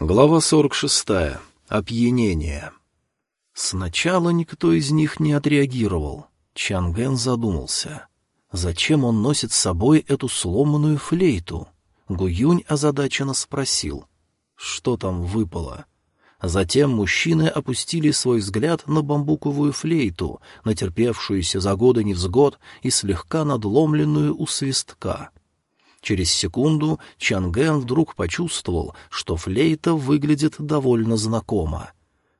Глава 46. Опьянение. Сначала никто из них не отреагировал. Чанген задумался. Зачем он носит с собой эту сломанную флейту? Гуюнь озадаченно спросил. Что там выпало? Затем мужчины опустили свой взгляд на бамбуковую флейту, натерпевшуюся за годы невзгод и слегка надломленную у свистка — Через секунду Чанген вдруг почувствовал, что флейта выглядит довольно знакомо.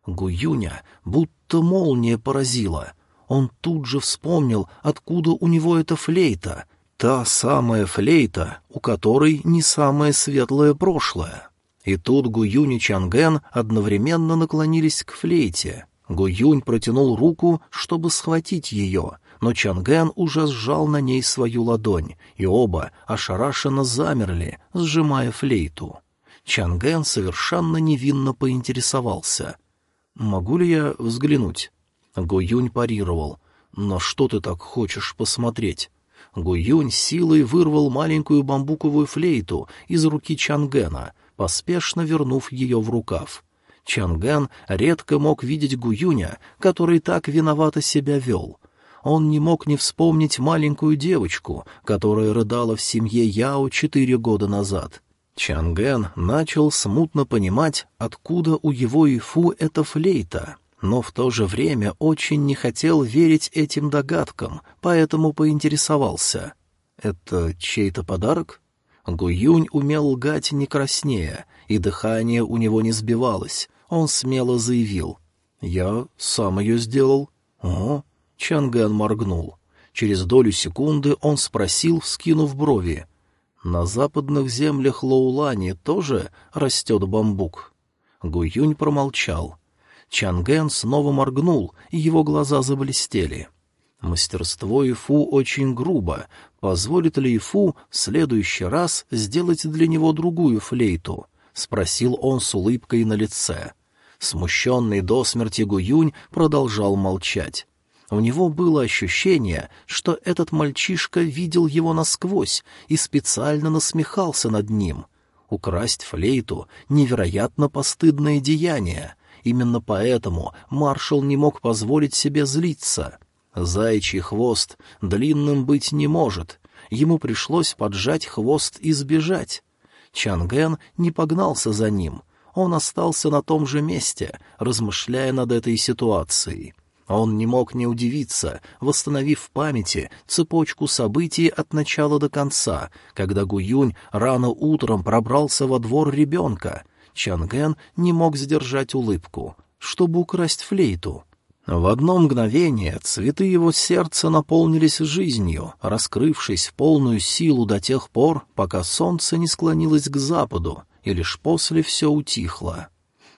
Гуюня будто молния поразила. Он тут же вспомнил, откуда у него эта флейта. Та самая флейта, у которой не самое светлое прошлое. И тут Гуюнь и Чанген одновременно наклонились к флейте. Гуюнь протянул руку, чтобы схватить ее — но Чанген уже сжал на ней свою ладонь, и оба ошарашенно замерли, сжимая флейту. Чанген совершенно невинно поинтересовался. «Могу ли я взглянуть?» Гуюнь парировал. «Но что ты так хочешь посмотреть?» Гуюнь силой вырвал маленькую бамбуковую флейту из руки Чангена, поспешно вернув ее в рукав. Чанген редко мог видеть Гуюня, который так виновато себя вел он не мог не вспомнить маленькую девочку, которая рыдала в семье Яо четыре года назад. Чанген начал смутно понимать, откуда у его Ифу эта флейта, но в то же время очень не хотел верить этим догадкам, поэтому поинтересовался. «Это чей-то подарок?» Гуюнь умел лгать не краснея, и дыхание у него не сбивалось. Он смело заявил. «Я сам ее сделал». «О, Чанган моргнул. Через долю секунды он спросил, вскинув брови. «На западных землях Лоулани тоже растет бамбук?» Гуюнь промолчал. Чанген снова моргнул, и его глаза заблестели. Мастерство Ифу очень грубо. Позволит ли Ифу в следующий раз сделать для него другую флейту? — спросил он с улыбкой на лице. Смущенный до смерти Гуюнь продолжал молчать. У него было ощущение, что этот мальчишка видел его насквозь и специально насмехался над ним. Украсть флейту — невероятно постыдное деяние. Именно поэтому маршал не мог позволить себе злиться. Заячий хвост длинным быть не может. Ему пришлось поджать хвост и сбежать. Чанген не погнался за ним. Он остался на том же месте, размышляя над этой ситуацией. Он не мог не удивиться, восстановив в памяти цепочку событий от начала до конца, когда Гуюнь рано утром пробрался во двор ребенка. Чанген не мог сдержать улыбку, чтобы украсть флейту. В одно мгновение цветы его сердца наполнились жизнью, раскрывшись в полную силу до тех пор, пока солнце не склонилось к западу, и лишь после все утихло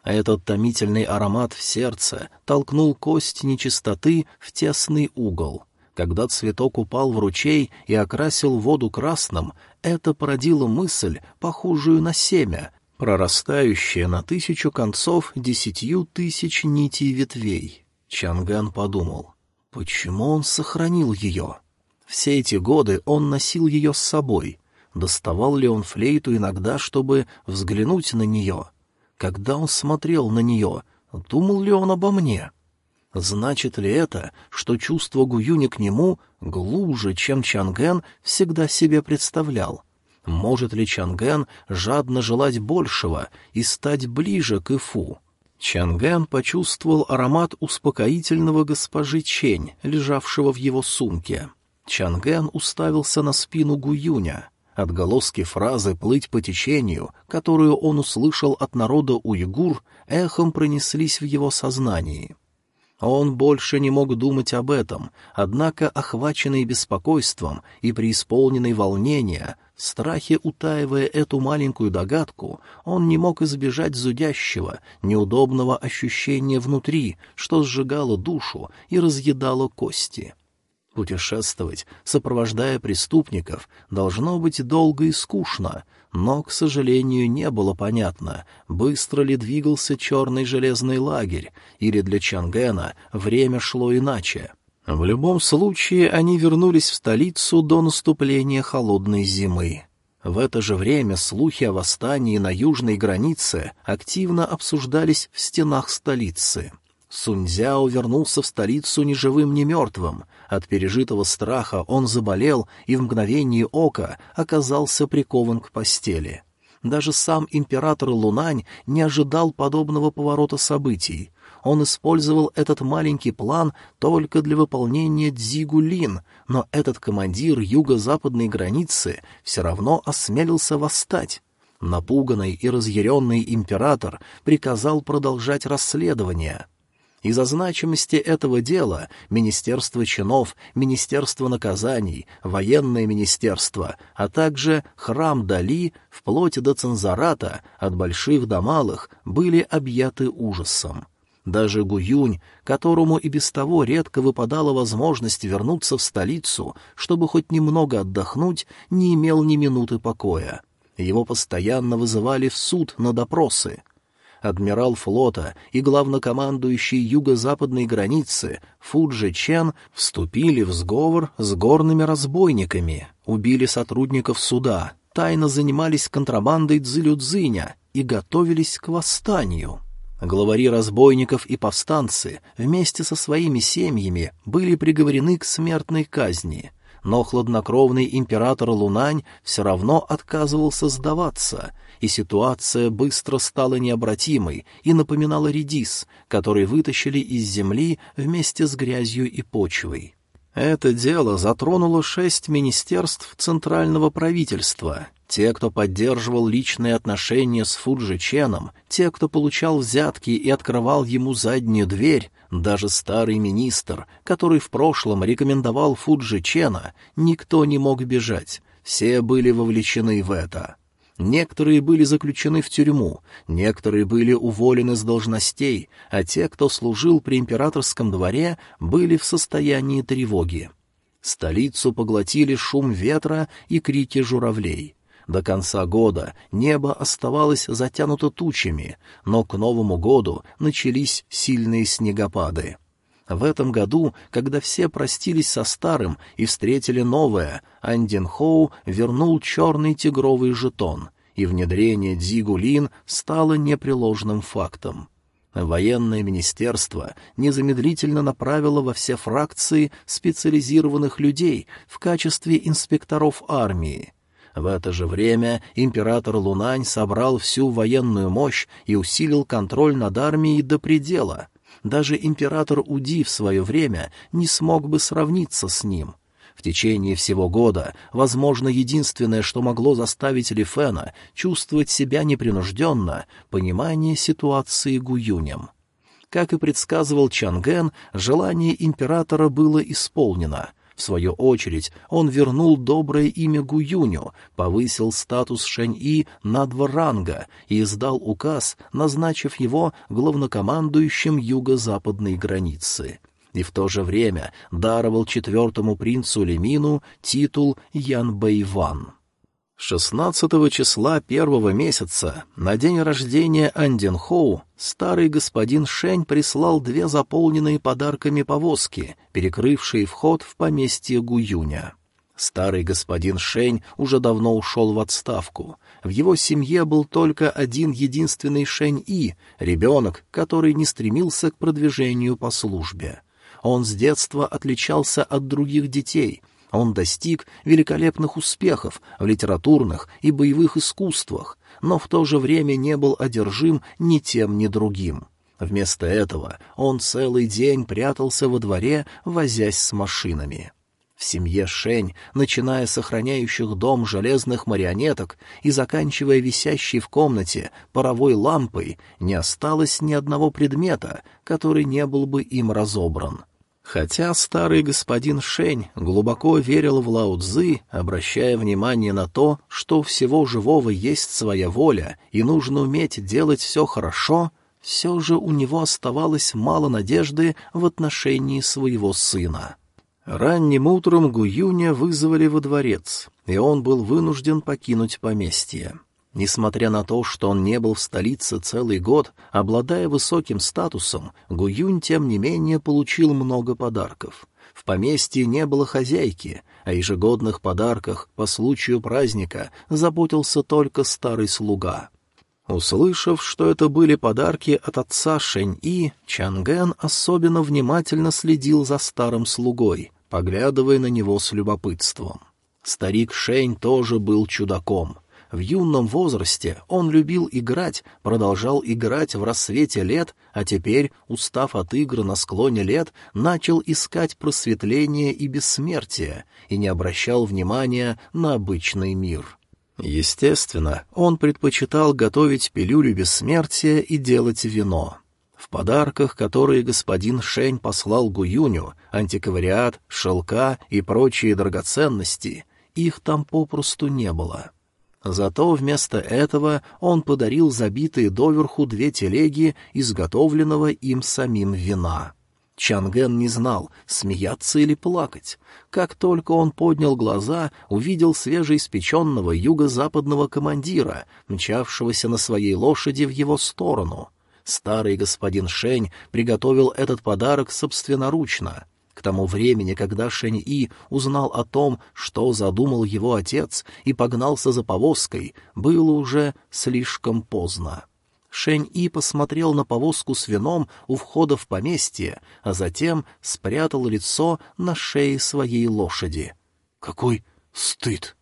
а этот томительный аромат в сердце толкнул кость нечистоты в тесный угол. Когда цветок упал в ручей и окрасил воду красным, это породило мысль, похожую на семя, прорастающее на тысячу концов десятью тысяч нитей ветвей. Чанган подумал, почему он сохранил ее? Все эти годы он носил ее с собой. Доставал ли он флейту иногда, чтобы взглянуть на нее? Когда он смотрел на нее, думал ли он обо мне? Значит ли это, что чувство Гуюни к нему глубже, чем Чанген всегда себе представлял? Может ли Чанген жадно желать большего и стать ближе к Ифу? Чанген почувствовал аромат успокоительного госпожи Чень, лежавшего в его сумке. Чанген уставился на спину Гуюня. Отголоски фразы «плыть по течению», которую он услышал от народа уйгур, эхом пронеслись в его сознании. Он больше не мог думать об этом, однако, охваченный беспокойством и преисполненный волнения, в страхе утаивая эту маленькую догадку, он не мог избежать зудящего, неудобного ощущения внутри, что сжигало душу и разъедало кости. Путешествовать, сопровождая преступников, должно быть долго и скучно, но, к сожалению, не было понятно, быстро ли двигался черный железный лагерь, или для Чангена время шло иначе. В любом случае, они вернулись в столицу до наступления холодной зимы. В это же время слухи о восстании на южной границе активно обсуждались в стенах столицы. Суньцзяо вернулся в столицу ни живым, ни мертвым. От пережитого страха он заболел и в мгновение ока оказался прикован к постели. Даже сам император Лунань не ожидал подобного поворота событий. Он использовал этот маленький план только для выполнения Дзигулин, но этот командир юго-западной границы все равно осмелился восстать. Напуганный и разъяренный император приказал продолжать расследование — из-за значимости этого дела Министерство чинов, Министерство наказаний, Военное министерство, а также храм Дали, вплоть до цензората, от больших до малых, были объяты ужасом. Даже Гуюнь, которому и без того редко выпадала возможность вернуться в столицу, чтобы хоть немного отдохнуть, не имел ни минуты покоя. Его постоянно вызывали в суд на допросы адмирал флота и главнокомандующий юго-западной границы Фуджи Чен вступили в сговор с горными разбойниками, убили сотрудников суда, тайно занимались контрабандой Цзилюдзиня и готовились к восстанию. Главари разбойников и повстанцы вместе со своими семьями были приговорены к смертной казни — но хладнокровный император Лунань все равно отказывался сдаваться, и ситуация быстро стала необратимой и напоминала редис, который вытащили из земли вместе с грязью и почвой. Это дело затронуло шесть министерств центрального правительства. Те, кто поддерживал личные отношения с Фуджи Ченом, те, кто получал взятки и открывал ему заднюю дверь, даже старый министр, который в прошлом рекомендовал Фуджи Чена, никто не мог бежать. Все были вовлечены в это. Некоторые были заключены в тюрьму, некоторые были уволены с должностей, а те, кто служил при императорском дворе, были в состоянии тревоги. Столицу поглотили шум ветра и крики журавлей. До конца года небо оставалось затянуто тучами, но к Новому году начались сильные снегопады. В этом году, когда все простились со старым и встретили новое, Андин Хоу вернул черный тигровый жетон, и внедрение Дзигулин стало непреложным фактом. Военное министерство незамедлительно направило во все фракции специализированных людей в качестве инспекторов армии. В это же время император Лунань собрал всю военную мощь и усилил контроль над армией до предела. Даже император Уди в свое время не смог бы сравниться с ним. В течение всего года, возможно, единственное, что могло заставить Лифена чувствовать себя непринужденно, понимание ситуации Гуюнем. Как и предсказывал Чанген, желание императора было исполнено — в свою очередь, он вернул доброе имя Гуюню, повысил статус Шэнь-И на два ранга и издал указ, назначив его главнокомандующим юго-западной границы. И в то же время даровал четвертому принцу Лемину титул Ян Бэйван. 16 числа первого месяца, на день рождения Андин Хоу, старый господин Шень прислал две заполненные подарками повозки, перекрывшие вход в поместье Гуюня. Старый господин Шень уже давно ушел в отставку. В его семье был только один единственный Шень-И, ребенок, который не стремился к продвижению по службе. Он с детства отличался от других детей — он достиг великолепных успехов в литературных и боевых искусствах, но в то же время не был одержим ни тем, ни другим. Вместо этого он целый день прятался во дворе, возясь с машинами. В семье Шень, начиная с охраняющих дом железных марионеток и заканчивая висящей в комнате паровой лампой, не осталось ни одного предмета, который не был бы им разобран — Хотя старый господин Шень глубоко верил в Лао Цзы, обращая внимание на то, что у всего живого есть своя воля и нужно уметь делать все хорошо, все же у него оставалось мало надежды в отношении своего сына. Ранним утром Гуюня вызвали во дворец, и он был вынужден покинуть поместье. Несмотря на то, что он не был в столице целый год, обладая высоким статусом, Гуюнь, тем не менее, получил много подарков. В поместье не было хозяйки, о ежегодных подарках по случаю праздника заботился только старый слуга. Услышав, что это были подарки от отца Шэнь-И, Чанген особенно внимательно следил за старым слугой, поглядывая на него с любопытством. Старик Шэнь тоже был чудаком. В юном возрасте он любил играть, продолжал играть в рассвете лет, а теперь, устав от игр на склоне лет, начал искать просветление и бессмертие и не обращал внимания на обычный мир. Естественно, он предпочитал готовить пилюлю бессмертия и делать вино. В подарках, которые господин Шень послал Гуюню, антиквариат, шелка и прочие драгоценности, их там попросту не было. Зато вместо этого он подарил забитые доверху две телеги изготовленного им самим вина. Чанген не знал, смеяться или плакать. Как только он поднял глаза, увидел свежеиспеченного юго-западного командира, мчавшегося на своей лошади в его сторону. Старый господин Шень приготовил этот подарок собственноручно. К тому времени, когда Шэнь-И узнал о том, что задумал его отец, и погнался за повозкой, было уже слишком поздно. Шэнь-И посмотрел на повозку с вином у входа в поместье, а затем спрятал лицо на шее своей лошади. «Какой стыд!»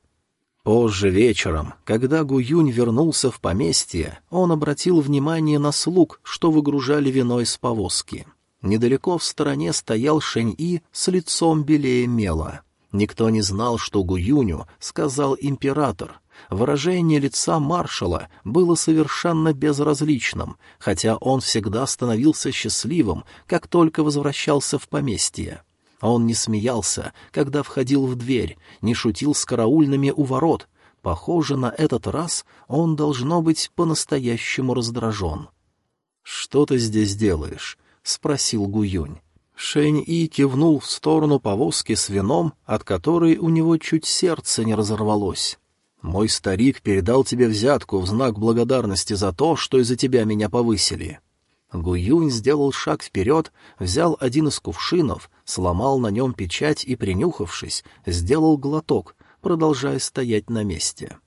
Позже вечером, когда Гуюнь вернулся в поместье, он обратил внимание на слуг, что выгружали вино из повозки. Недалеко в стороне стоял Шэнь-И с лицом белее мела. Никто не знал, что Гуюню сказал император. Выражение лица маршала было совершенно безразличным, хотя он всегда становился счастливым, как только возвращался в поместье. Он не смеялся, когда входил в дверь, не шутил с караульными у ворот. Похоже, на этот раз он должно быть по-настоящему раздражен. «Что ты здесь делаешь?» — спросил Гуюнь. Шэнь-И кивнул в сторону повозки с вином, от которой у него чуть сердце не разорвалось. «Мой старик передал тебе взятку в знак благодарности за то, что из-за тебя меня повысили». Гуюнь сделал шаг вперед, взял один из кувшинов, сломал на нем печать и, принюхавшись, сделал глоток, продолжая стоять на месте.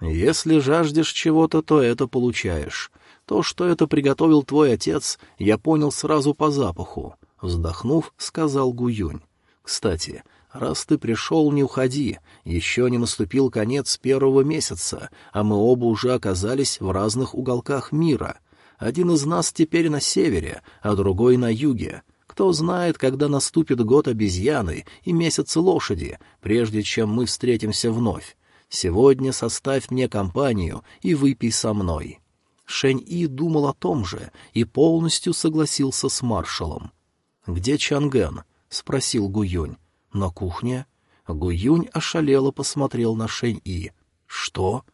«Если жаждешь чего-то, то это получаешь. То, что это приготовил твой отец, я понял сразу по запаху. Вздохнув, сказал Гуюнь. Кстати, раз ты пришел, не уходи. Еще не наступил конец первого месяца, а мы оба уже оказались в разных уголках мира. Один из нас теперь на севере, а другой на юге. Кто знает, когда наступит год обезьяны и месяц лошади, прежде чем мы встретимся вновь. Сегодня составь мне компанию и выпей со мной. Шэнь-И думал о том же и полностью согласился с маршалом. «Где Чанген?» — спросил Гуюнь. «На кухне?» Гуюнь ошалело посмотрел на Шэнь-И. «Что?»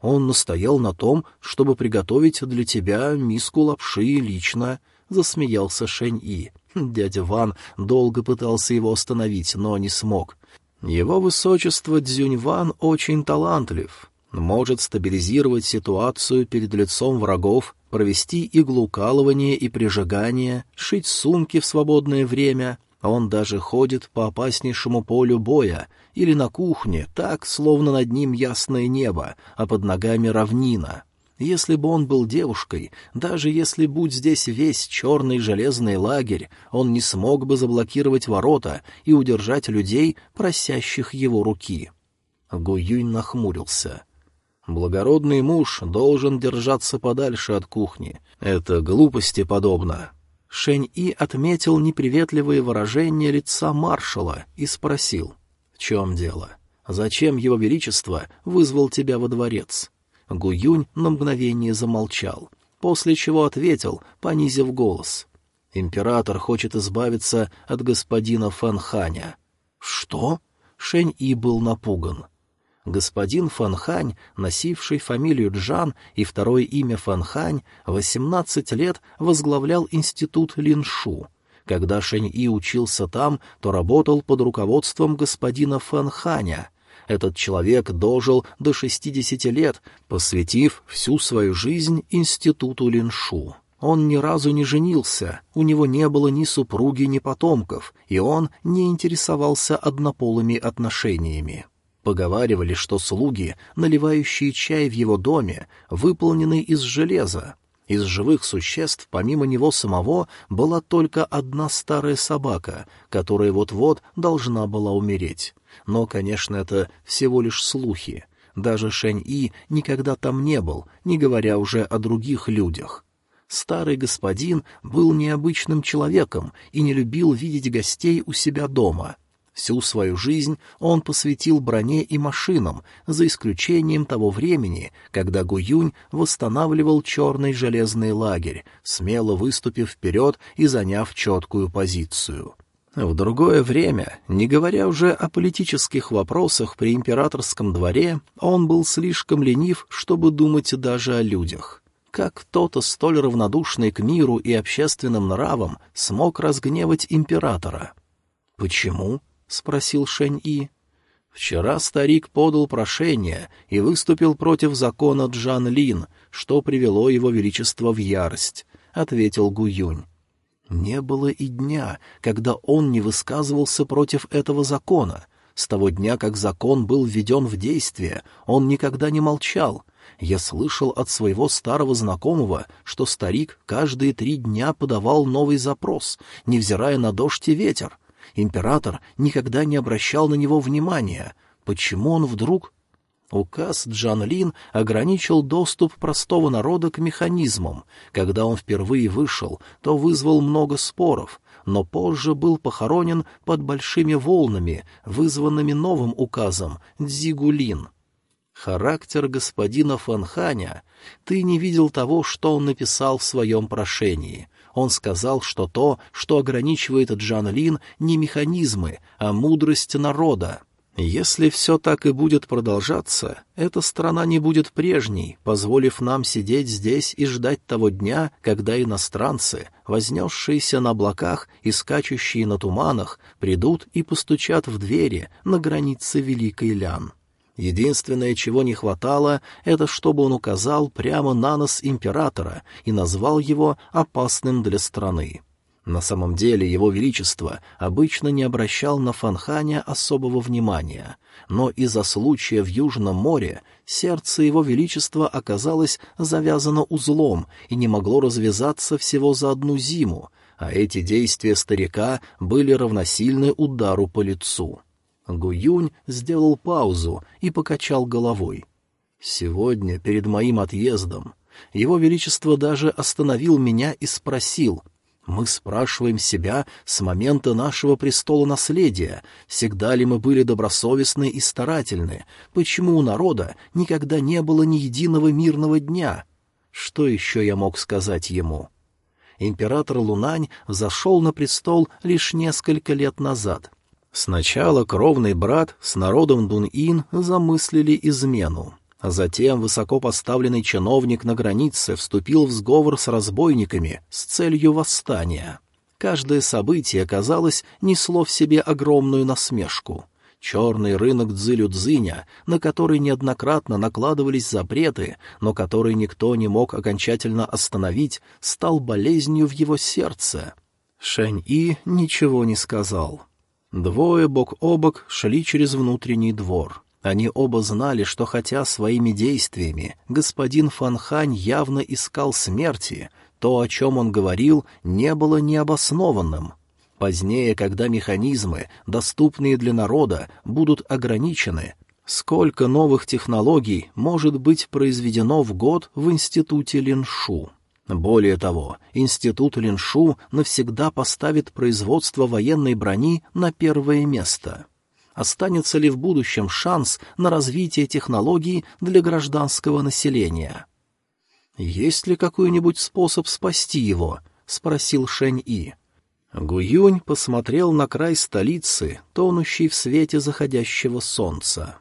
«Он настоял на том, чтобы приготовить для тебя миску лапши лично», — засмеялся Шэнь-И. Дядя Ван долго пытался его остановить, но не смог. Его высочество Цзюнь Ван очень талантлив может стабилизировать ситуацию перед лицом врагов, провести иглоукалывание и прижигание, шить сумки в свободное время. Он даже ходит по опаснейшему полю боя или на кухне, так, словно над ним ясное небо, а под ногами равнина. Если бы он был девушкой, даже если будь здесь весь черный железный лагерь, он не смог бы заблокировать ворота и удержать людей, просящих его руки. Гуюнь нахмурился — Благородный муж должен держаться подальше от кухни. Это глупости подобно. Шень-И отметил неприветливые выражения лица маршала и спросил, «В чем дело? Зачем его величество вызвал тебя во дворец?» Гуюнь на мгновение замолчал, после чего ответил, понизив голос. «Император хочет избавиться от господина Фанханя». «Что?» Шень-И был напуган господин Фанхань, носивший фамилию Джан и второе имя Фанхань, 18 лет возглавлял институт Линшу. Когда Шэнь-И учился там, то работал под руководством господина Фанханя. Этот человек дожил до 60 лет, посвятив всю свою жизнь институту Линшу. Он ни разу не женился, у него не было ни супруги, ни потомков, и он не интересовался однополыми отношениями. Поговаривали, что слуги, наливающие чай в его доме, выполнены из железа. Из живых существ, помимо него самого, была только одна старая собака, которая вот-вот должна была умереть. Но, конечно, это всего лишь слухи. Даже Шэнь-И никогда там не был, не говоря уже о других людях. Старый господин был необычным человеком и не любил видеть гостей у себя дома. Всю свою жизнь он посвятил броне и машинам, за исключением того времени, когда Гуюнь восстанавливал черный железный лагерь, смело выступив вперед и заняв четкую позицию. В другое время, не говоря уже о политических вопросах при императорском дворе, он был слишком ленив, чтобы думать даже о людях. Как кто-то столь равнодушный к миру и общественным нравам смог разгневать императора? «Почему?» — спросил Шэнь-И. «Вчера старик подал прошение и выступил против закона Джан Лин, что привело его величество в ярость», — ответил Гуюнь. Не было и дня, когда он не высказывался против этого закона. С того дня, как закон был введен в действие, он никогда не молчал — я слышал от своего старого знакомого, что старик каждые три дня подавал новый запрос, невзирая на дождь и ветер. Император никогда не обращал на него внимания. Почему он вдруг... Указ Джан Лин ограничил доступ простого народа к механизмам. Когда он впервые вышел, то вызвал много споров, но позже был похоронен под большими волнами, вызванными новым указом Дзигулин. Характер господина Фанханя. Ты не видел того, что он написал в своем прошении. Он сказал, что то, что ограничивает Джан Лин, не механизмы, а мудрость народа. Если все так и будет продолжаться, эта страна не будет прежней, позволив нам сидеть здесь и ждать того дня, когда иностранцы, вознесшиеся на облаках и скачущие на туманах, придут и постучат в двери на границе Великой Лян. Единственное, чего не хватало, это чтобы он указал прямо на нос императора и назвал его опасным для страны. На самом деле его величество обычно не обращал на Фанханя особого внимания, но из-за случая в Южном море сердце его величества оказалось завязано узлом и не могло развязаться всего за одну зиму, а эти действия старика были равносильны удару по лицу. Гуюнь сделал паузу и покачал головой. «Сегодня, перед моим отъездом, его Величество даже остановил меня и спросил, мы спрашиваем себя с момента нашего престола наследия, всегда ли мы были добросовестны и старательны, почему у народа никогда не было ни единого мирного дня. Что еще я мог сказать ему? Император Лунань зашел на престол лишь несколько лет назад, Сначала кровный брат с народом Дун-Ин замыслили измену. а Затем высокопоставленный чиновник на границе вступил в сговор с разбойниками с целью восстания. Каждое событие, казалось, несло в себе огромную насмешку. Черный рынок Цзилю-Цзиня, на который неоднократно накладывались запреты, но который никто не мог окончательно остановить, стал болезнью в его сердце. Шэнь-И ничего не сказал. Двое бок о бок шли через внутренний двор. Они оба знали, что хотя своими действиями господин Фанхань явно искал смерти, то, о чем он говорил, не было необоснованным. Позднее, когда механизмы, доступные для народа, будут ограничены, сколько новых технологий может быть произведено в год в институте Линшу? Более того, институт Линшу навсегда поставит производство военной брони на первое место. Останется ли в будущем шанс на развитие технологий для гражданского населения? «Есть ли какой-нибудь способ спасти его?» — спросил Шэнь-И. Гуюнь посмотрел на край столицы, тонущий в свете заходящего солнца.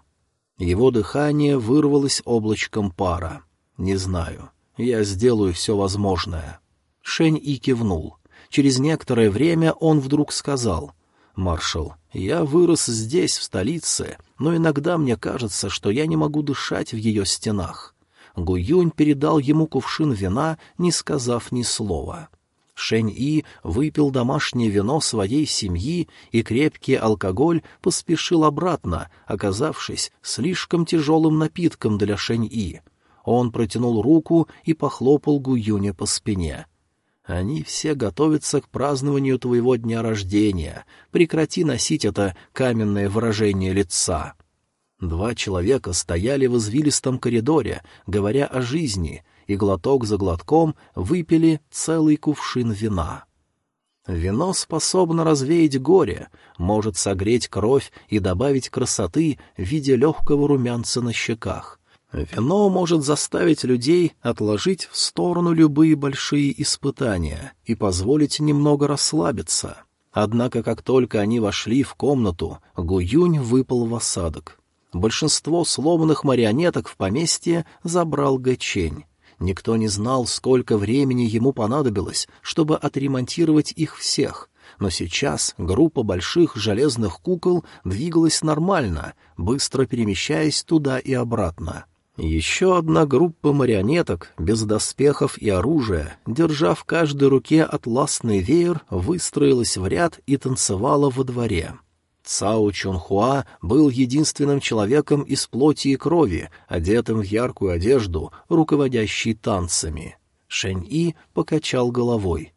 Его дыхание вырвалось облачком пара. «Не знаю. Я сделаю все возможное». Шень И кивнул. Через некоторое время он вдруг сказал, «Маршал, я вырос здесь, в столице, но иногда мне кажется, что я не могу дышать в ее стенах. Гуюнь передал ему кувшин вина, не сказав ни слова. Шэнь-И выпил домашнее вино своей семьи, и крепкий алкоголь поспешил обратно, оказавшись слишком тяжелым напитком для Шэнь-И. Он протянул руку и похлопал Гуюня по спине. «Они все готовятся к празднованию твоего дня рождения. Прекрати носить это каменное выражение лица». Два человека стояли в извилистом коридоре, говоря о жизни, и глоток за глотком выпили целый кувшин вина. Вино способно развеять горе, может согреть кровь и добавить красоты в виде легкого румянца на щеках. Вино может заставить людей отложить в сторону любые большие испытания и позволить немного расслабиться. Однако, как только они вошли в комнату, Гуюнь выпал в осадок. Большинство сломанных марионеток в поместье забрал Гэчень. Никто не знал, сколько времени ему понадобилось, чтобы отремонтировать их всех, но сейчас группа больших железных кукол двигалась нормально, быстро перемещаясь туда и обратно. Еще одна группа марионеток, без доспехов и оружия, держа в каждой руке атласный веер, выстроилась в ряд и танцевала во дворе. Цао Чунхуа был единственным человеком из плоти и крови, одетым в яркую одежду, руководящий танцами. Шэнь-И покачал головой.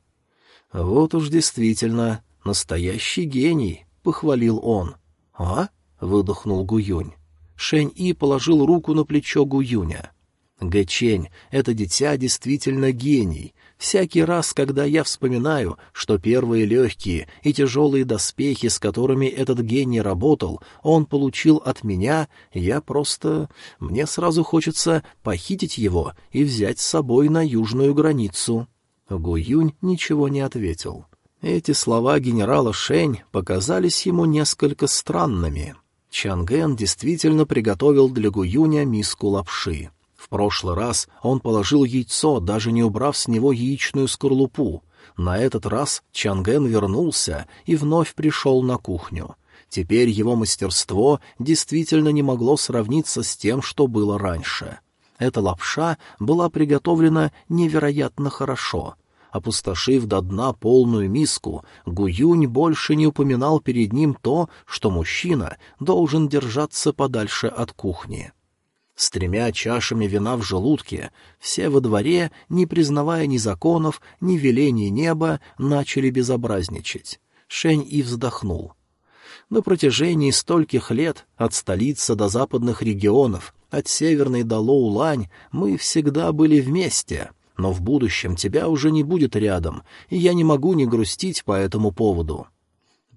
«Вот уж действительно, настоящий гений», — похвалил он. «А?» — выдохнул Гуюнь. Шэнь-И положил руку на плечо Гуюня. «Гэчень, это дитя действительно гений. Всякий раз, когда я вспоминаю, что первые легкие и тяжелые доспехи, с которыми этот гений работал, он получил от меня, я просто... Мне сразу хочется похитить его и взять с собой на южную границу». Гуюнь ничего не ответил. Эти слова генерала Шень показались ему несколько странными. Чанген действительно приготовил для Гуюня миску лапши. В прошлый раз он положил яйцо, даже не убрав с него яичную скорлупу. На этот раз Чанген вернулся и вновь пришел на кухню. Теперь его мастерство действительно не могло сравниться с тем, что было раньше. Эта лапша была приготовлена невероятно хорошо. Опустошив до дна полную миску, Гуюнь больше не упоминал перед ним то, что мужчина должен держаться подальше от кухни. С тремя чашами вина в желудке все во дворе, не признавая ни законов, ни велений неба, начали безобразничать. Шень и вздохнул. На протяжении стольких лет, от столицы до западных регионов, от северной до Лоулань, мы всегда были вместе, но в будущем тебя уже не будет рядом, и я не могу не грустить по этому поводу.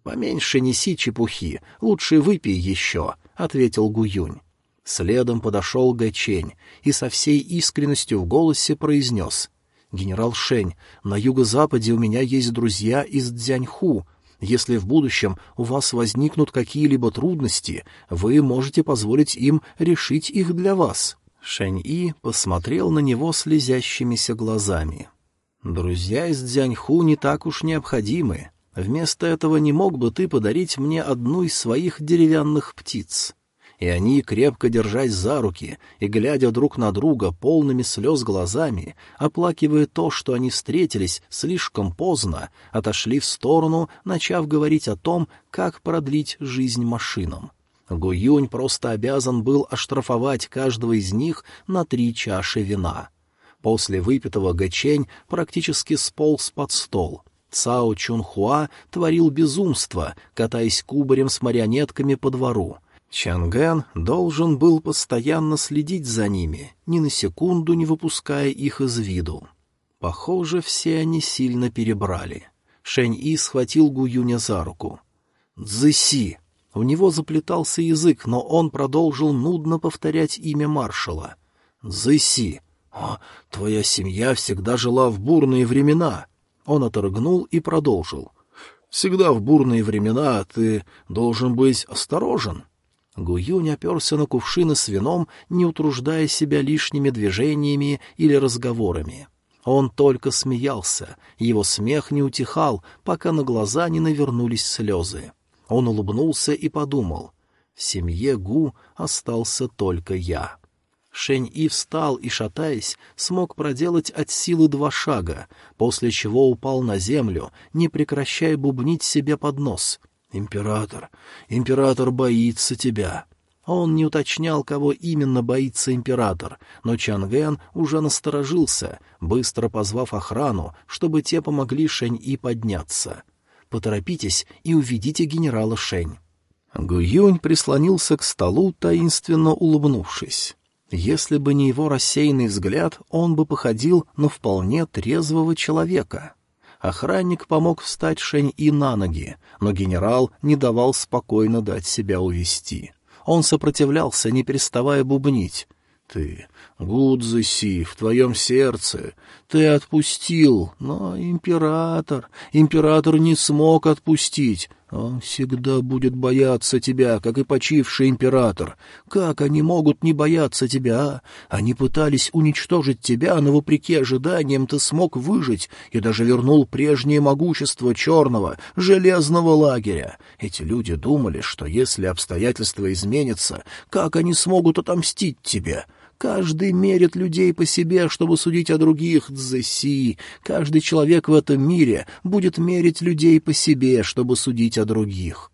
«Поменьше неси чепухи, лучше выпей еще», — ответил Гуюнь. Следом подошел Гэчень и со всей искренностью в голосе произнес. «Генерал Шень, на юго-западе у меня есть друзья из Дзяньху. Если в будущем у вас возникнут какие-либо трудности, вы можете позволить им решить их для вас». Шэнь-И посмотрел на него слезящимися глазами. «Друзья из Дзяньху не так уж необходимы. Вместо этого не мог бы ты подарить мне одну из своих деревянных птиц?» и они, крепко держась за руки и глядя друг на друга полными слез глазами, оплакивая то, что они встретились слишком поздно, отошли в сторону, начав говорить о том, как продлить жизнь машинам. Гуюнь просто обязан был оштрафовать каждого из них на три чаши вина. После выпитого Гэчень практически сполз под стол — Цао Чунхуа творил безумство, катаясь кубарем с марионетками по двору. Чангэн должен был постоянно следить за ними, ни на секунду не выпуская их из виду. Похоже, все они сильно перебрали. Шэнь-И схватил Гуюня за руку. «Цзыси!» У него заплетался язык, но он продолжил нудно повторять имя маршала. «Цзыси! О, твоя семья всегда жила в бурные времена!» Он оторгнул и продолжил. «Всегда в бурные времена ты должен быть осторожен. Гуюнь оперся на кувшины с вином, не утруждая себя лишними движениями или разговорами. Он только смеялся, его смех не утихал, пока на глаза не навернулись слезы. Он улыбнулся и подумал, в семье Гу остался только я. Шень-И встал и, шатаясь, смог проделать от силы два шага, после чего упал на землю, не прекращая бубнить себе под нос. «Император! Император боится тебя!» Он не уточнял, кого именно боится император, но Чанген уже насторожился, быстро позвав охрану, чтобы те помогли Шень-И подняться. «Поторопитесь и уведите генерала Шень». Гуюнь прислонился к столу, таинственно улыбнувшись. Если бы не его рассеянный взгляд, он бы походил на вполне трезвого человека. Охранник помог встать Шень-И на ноги, но генерал не давал спокойно дать себя увести. Он сопротивлялся, не переставая бубнить. «Ты, Гудзеси, в твоем сердце, ты отпустил, но император, император не смог отпустить, он всегда будет бояться тебя, как и почивший император. Как они могут не бояться тебя, а? Они пытались уничтожить тебя, но вопреки ожиданиям ты смог выжить и даже вернул прежнее могущество черного, железного лагеря. Эти люди думали, что если обстоятельства изменятся, как они смогут отомстить тебе?» Каждый мерит людей по себе, чтобы судить о других, Дзеси. Каждый человек в этом мире будет мерить людей по себе, чтобы судить о других.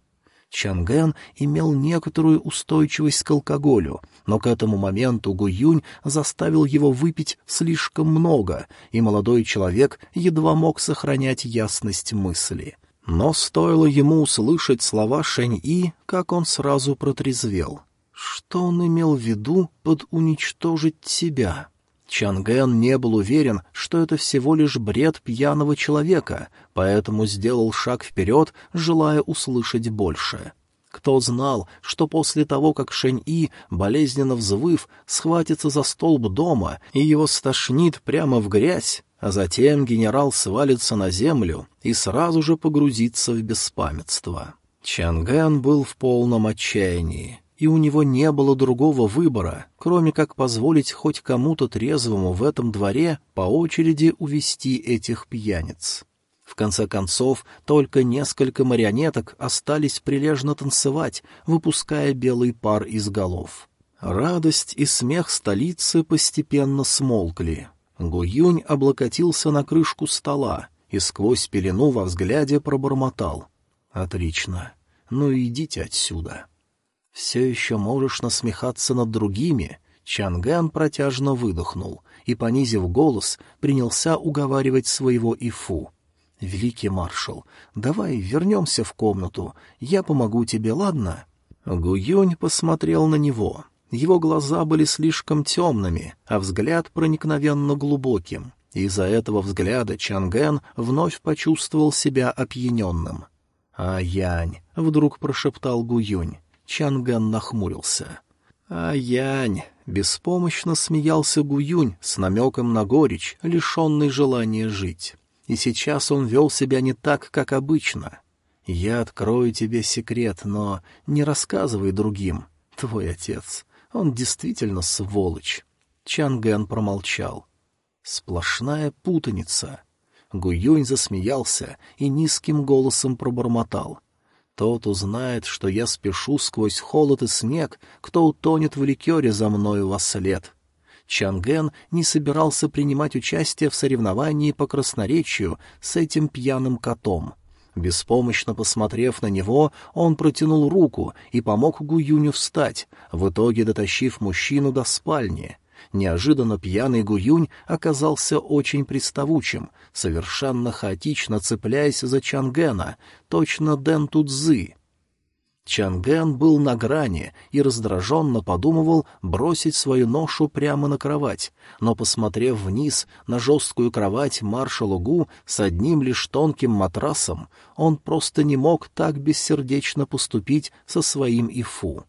Чанген имел некоторую устойчивость к алкоголю, но к этому моменту Гуюнь заставил его выпить слишком много, и молодой человек едва мог сохранять ясность мысли. Но стоило ему услышать слова Шэнь-И, как он сразу протрезвел. Что он имел в виду под «уничтожить себя»? Чанген не был уверен, что это всего лишь бред пьяного человека, поэтому сделал шаг вперед, желая услышать больше. Кто знал, что после того, как Шэнь-И, болезненно взвыв, схватится за столб дома и его стошнит прямо в грязь, а затем генерал свалится на землю и сразу же погрузится в беспамятство. Чангэн был в полном отчаянии и у него не было другого выбора, кроме как позволить хоть кому-то трезвому в этом дворе по очереди увести этих пьяниц. В конце концов, только несколько марионеток остались прилежно танцевать, выпуская белый пар из голов. Радость и смех столицы постепенно смолкли. Гуюнь облокотился на крышку стола и сквозь пелену во взгляде пробормотал. «Отлично. Ну идите отсюда». «Все еще можешь насмехаться над другими?» Чанган протяжно выдохнул и, понизив голос, принялся уговаривать своего Ифу. «Великий маршал, давай вернемся в комнату, я помогу тебе, ладно?» Гуюнь посмотрел на него. Его глаза были слишком темными, а взгляд проникновенно глубоким. Из-за этого взгляда Чангэн вновь почувствовал себя опьяненным. «А Янь!» — вдруг прошептал Гуюнь. Чанган нахмурился. «А Янь!» — беспомощно смеялся Гуюнь с намеком на горечь, лишенный желания жить. И сейчас он вел себя не так, как обычно. «Я открою тебе секрет, но не рассказывай другим. Твой отец, он действительно сволочь». Чангэн промолчал. Сплошная путаница. Гуюнь засмеялся и низким голосом пробормотал. Тот узнает, что я спешу сквозь холод и снег, кто утонет в ликере за мною во след. Чанген не собирался принимать участие в соревновании по красноречию с этим пьяным котом. Беспомощно посмотрев на него, он протянул руку и помог Гуюню встать, в итоге дотащив мужчину до спальни. Неожиданно пьяный Гуюнь оказался очень приставучим, совершенно хаотично цепляясь за Чангена, точно Дэн Тудзы. Чанген был на грани и раздраженно подумывал бросить свою ношу прямо на кровать, но, посмотрев вниз на жесткую кровать маршала Гу с одним лишь тонким матрасом, он просто не мог так бессердечно поступить со своим Ифу.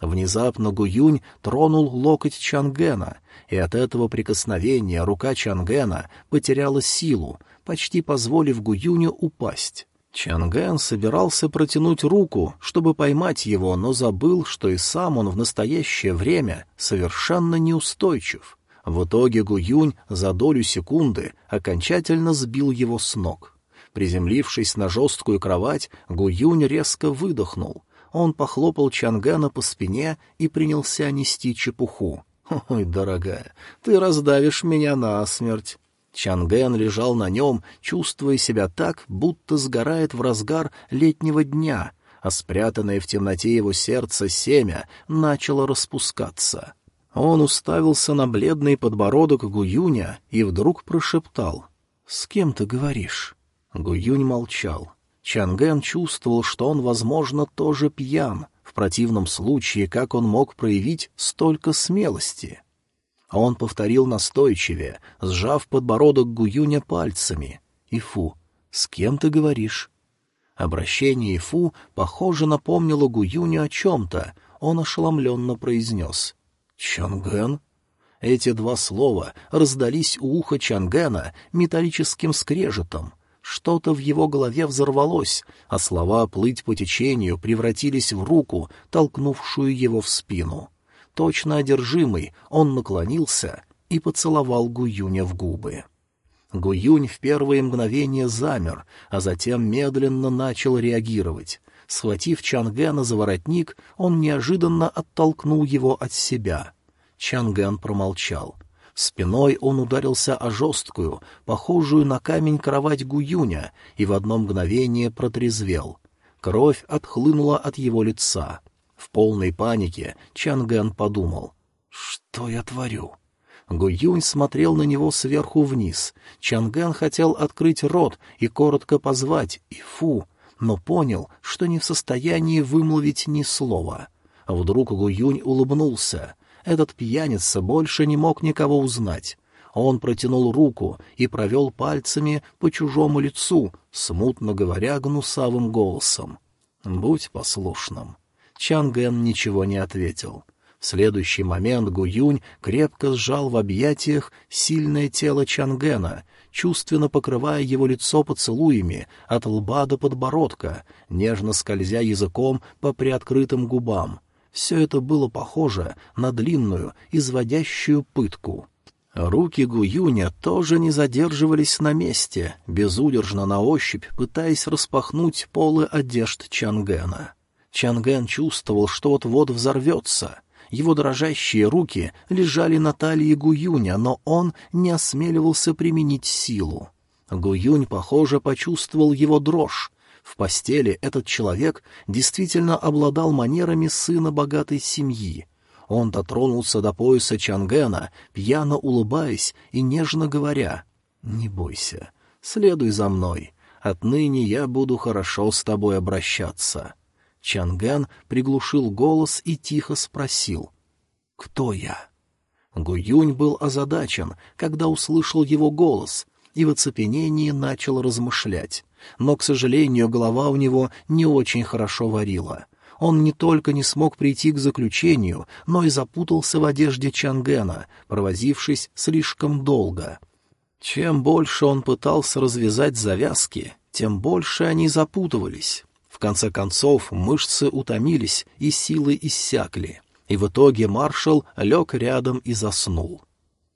Внезапно Гуюнь тронул локоть Чангена, и от этого прикосновения рука Чангена потеряла силу, почти позволив Гуюню упасть. Чанген собирался протянуть руку, чтобы поймать его, но забыл, что и сам он в настоящее время совершенно неустойчив. В итоге Гуюнь за долю секунды окончательно сбил его с ног. Приземлившись на жесткую кровать, Гуюнь резко выдохнул — он похлопал Чангана по спине и принялся нести чепуху. «Ой, дорогая, ты раздавишь меня насмерть». Чанген лежал на нем, чувствуя себя так, будто сгорает в разгар летнего дня, а спрятанное в темноте его сердце семя начало распускаться. Он уставился на бледный подбородок Гуюня и вдруг прошептал. «С кем ты говоришь?» Гуюнь молчал. Чанген чувствовал, что он, возможно, тоже пьян. В противном случае, как он мог проявить столько смелости? Он повторил настойчивее, сжав подбородок Гуюня пальцами. «Ифу, с кем ты говоришь?» Обращение Ифу, похоже, напомнило Гуюню о чем-то. Он ошеломленно произнес. «Чанген?» Эти два слова раздались у уха Чангена металлическим скрежетом. Что-то в его голове взорвалось, а слова «плыть по течению» превратились в руку, толкнувшую его в спину. Точно одержимый, он наклонился и поцеловал Гуюня в губы. Гуюнь в первые мгновения замер, а затем медленно начал реагировать. Схватив Чангена за воротник, он неожиданно оттолкнул его от себя. Чанген промолчал. Спиной он ударился о жесткую, похожую на камень кровать Гуюня, и в одно мгновение протрезвел. Кровь отхлынула от его лица. В полной панике Чангэн подумал, «Что я творю?» Гуюнь смотрел на него сверху вниз. Чангэн хотел открыть рот и коротко позвать «Ифу», но понял, что не в состоянии вымолвить ни слова. Вдруг Гуюнь улыбнулся. Этот пьяница больше не мог никого узнать. Он протянул руку и провел пальцами по чужому лицу, смутно говоря гнусавым голосом. «Будь послушным». Чанген ничего не ответил. В следующий момент Гуюнь крепко сжал в объятиях сильное тело Чангена, чувственно покрывая его лицо поцелуями от лба до подбородка, нежно скользя языком по приоткрытым губам — все это было похоже на длинную, изводящую пытку. Руки Гуюня тоже не задерживались на месте, безудержно на ощупь пытаясь распахнуть полы одежд Чангена. Чанген чувствовал, что вот-вот взорвется. Его дрожащие руки лежали на талии Гуюня, но он не осмеливался применить силу. Гуюнь, похоже, почувствовал его дрожь, в постели этот человек действительно обладал манерами сына богатой семьи. Он дотронулся до пояса Чангена, пьяно улыбаясь и нежно говоря, «Не бойся, следуй за мной, отныне я буду хорошо с тобой обращаться». Чанген приглушил голос и тихо спросил, «Кто я?» Гуюнь был озадачен, когда услышал его голос, и в оцепенении начал размышлять но, к сожалению, голова у него не очень хорошо варила. Он не только не смог прийти к заключению, но и запутался в одежде Чангена, провозившись слишком долго. Чем больше он пытался развязать завязки, тем больше они запутывались. В конце концов мышцы утомились и силы иссякли, и в итоге маршал лег рядом и заснул.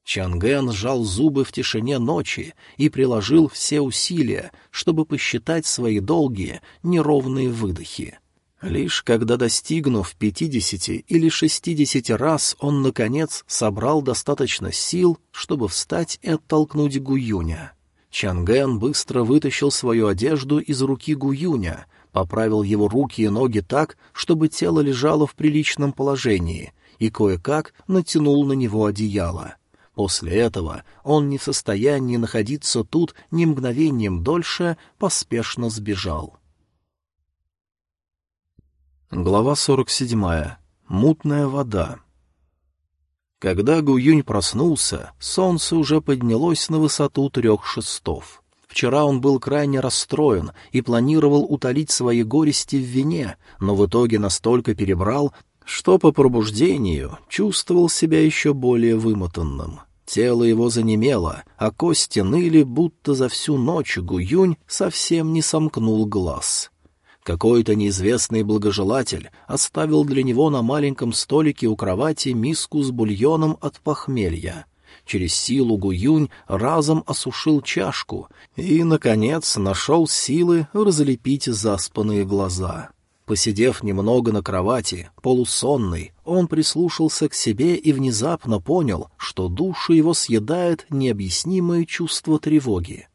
Чанген сжал зубы в тишине ночи и приложил все усилия, чтобы посчитать свои долгие, неровные выдохи. Лишь когда, достигнув пятидесяти или шестидесяти раз, он, наконец, собрал достаточно сил, чтобы встать и оттолкнуть Гуюня. Чанген быстро вытащил свою одежду из руки Гуюня, поправил его руки и ноги так, чтобы тело лежало в приличном положении, и кое-как натянул на него одеяло. После этого он не в состоянии находиться тут ни мгновением дольше, поспешно сбежал. Глава 47. Мутная вода. Когда Гуюнь проснулся, солнце уже поднялось на высоту трех шестов. Вчера он был крайне расстроен и планировал утолить свои горести в вине, но в итоге настолько перебрал, что по пробуждению чувствовал себя еще более вымотанным. Тело его занемело, а кости ныли, будто за всю ночь Гуюнь совсем не сомкнул глаз. Какой-то неизвестный благожелатель оставил для него на маленьком столике у кровати миску с бульоном от похмелья. Через силу Гуюнь разом осушил чашку и, наконец, нашел силы разлепить заспанные глаза. Посидев немного на кровати, полусонный, он прислушался к себе и внезапно понял, что душу его съедает необъяснимое чувство тревоги.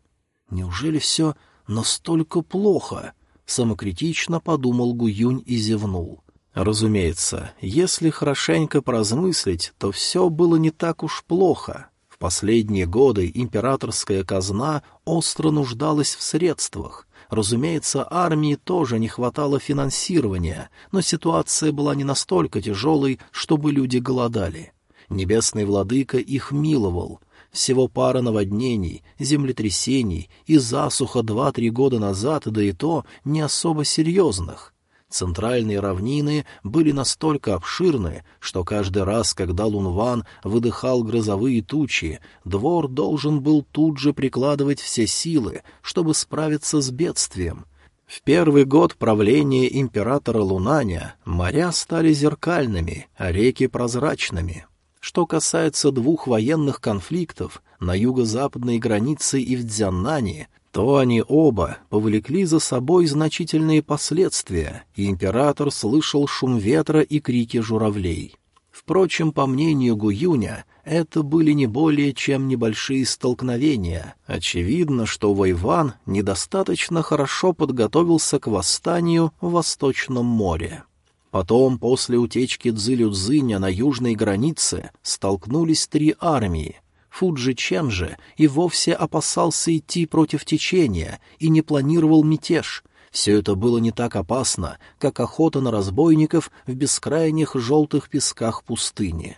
«Неужели все настолько плохо?» — самокритично подумал Гуюнь и зевнул. Разумеется, если хорошенько поразмыслить, то все было не так уж плохо. В последние годы императорская казна остро нуждалась в средствах, Разумеется, армии тоже не хватало финансирования, но ситуация была не настолько тяжелой, чтобы люди голодали. Небесный владыка их миловал. Всего пара наводнений, землетрясений и засуха два-три года назад, да и то не особо серьезных. Центральные равнины были настолько обширны, что каждый раз, когда Лунван выдыхал грозовые тучи, двор должен был тут же прикладывать все силы, чтобы справиться с бедствием. В первый год правления императора Лунаня моря стали зеркальными, а реки прозрачными. Что касается двух военных конфликтов на юго-западной границе и в Дзяннане, то они оба повлекли за собой значительные последствия, и император слышал шум ветра и крики журавлей. Впрочем, по мнению Гуюня, это были не более чем небольшие столкновения. Очевидно, что Вайван недостаточно хорошо подготовился к восстанию в Восточном море. Потом, после утечки Цзилю-Цзиня на южной границе, столкнулись три армии — Фуджи Чен же и вовсе опасался идти против течения и не планировал мятеж. Все это было не так опасно, как охота на разбойников в бескрайних желтых песках пустыни.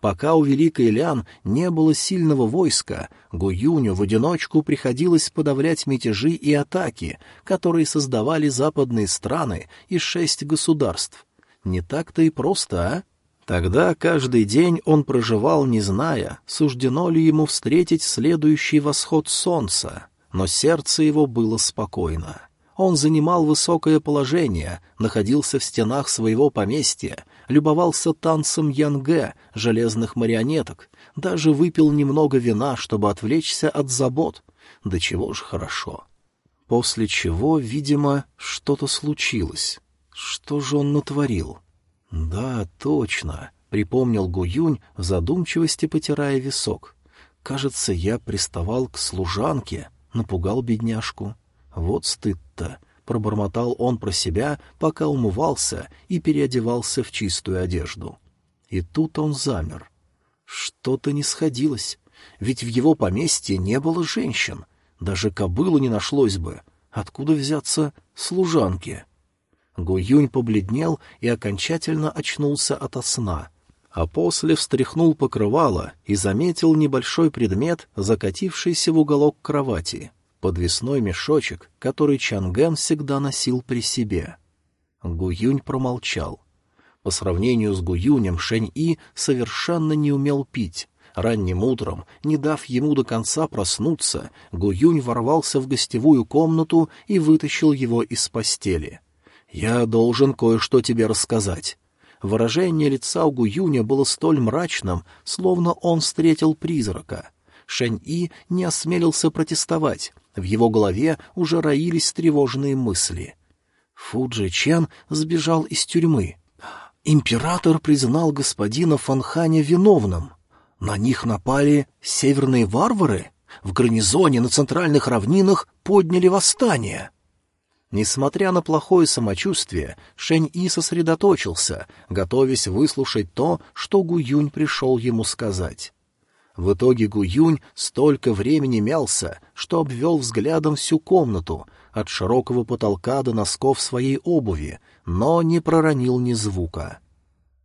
Пока у Великой Лян не было сильного войска, Гуюню в одиночку приходилось подавлять мятежи и атаки, которые создавали западные страны и шесть государств. Не так-то и просто, а? Тогда каждый день он проживал, не зная, суждено ли ему встретить следующий восход солнца, но сердце его было спокойно. Он занимал высокое положение, находился в стенах своего поместья, любовался танцем янге, железных марионеток, даже выпил немного вина, чтобы отвлечься от забот. Да чего ж хорошо. После чего, видимо, что-то случилось. Что же он натворил? «Да, точно», — припомнил Гуюнь в задумчивости, потирая висок. «Кажется, я приставал к служанке, напугал бедняжку. Вот стыд-то», — пробормотал он про себя, пока умывался и переодевался в чистую одежду. И тут он замер. Что-то не сходилось, ведь в его поместье не было женщин, даже кобылу не нашлось бы. Откуда взяться служанки?» Гуюнь побледнел и окончательно очнулся ото сна, а после встряхнул покрывало и заметил небольшой предмет, закатившийся в уголок кровати, подвесной мешочек, который Чангэн всегда носил при себе. Гуюнь промолчал. По сравнению с Гуюнем Шэнь-И совершенно не умел пить, Ранним утром, не дав ему до конца проснуться, Гуюнь ворвался в гостевую комнату и вытащил его из постели. «Я должен кое-что тебе рассказать». Выражение лица у Гуюня было столь мрачным, словно он встретил призрака. Шэнь-И не осмелился протестовать, в его голове уже роились тревожные мысли. Фуджи Чен сбежал из тюрьмы. Император признал господина Фанханя виновным. На них напали северные варвары? В гарнизоне на центральных равнинах подняли восстание. Несмотря на плохое самочувствие, Шэнь-И сосредоточился, готовясь выслушать то, что Гуюнь пришел ему сказать. В итоге Гуюнь столько времени мялся, что обвел взглядом всю комнату, от широкого потолка до носков своей обуви, но не проронил ни звука.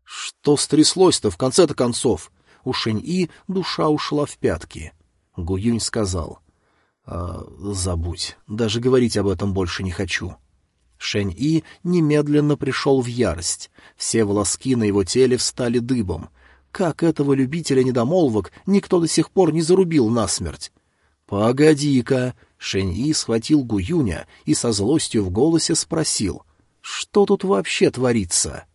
«Что стряслось-то в конце-то концов?» У Шэнь-И душа ушла в пятки. Гуюнь сказал — «А, забудь, даже говорить об этом больше не хочу». Шэнь-И немедленно пришел в ярость. Все волоски на его теле встали дыбом. Как этого любителя недомолвок никто до сих пор не зарубил насмерть? «Погоди-ка!» Шэнь-И схватил Гуюня и со злостью в голосе спросил. «Что тут вообще творится?»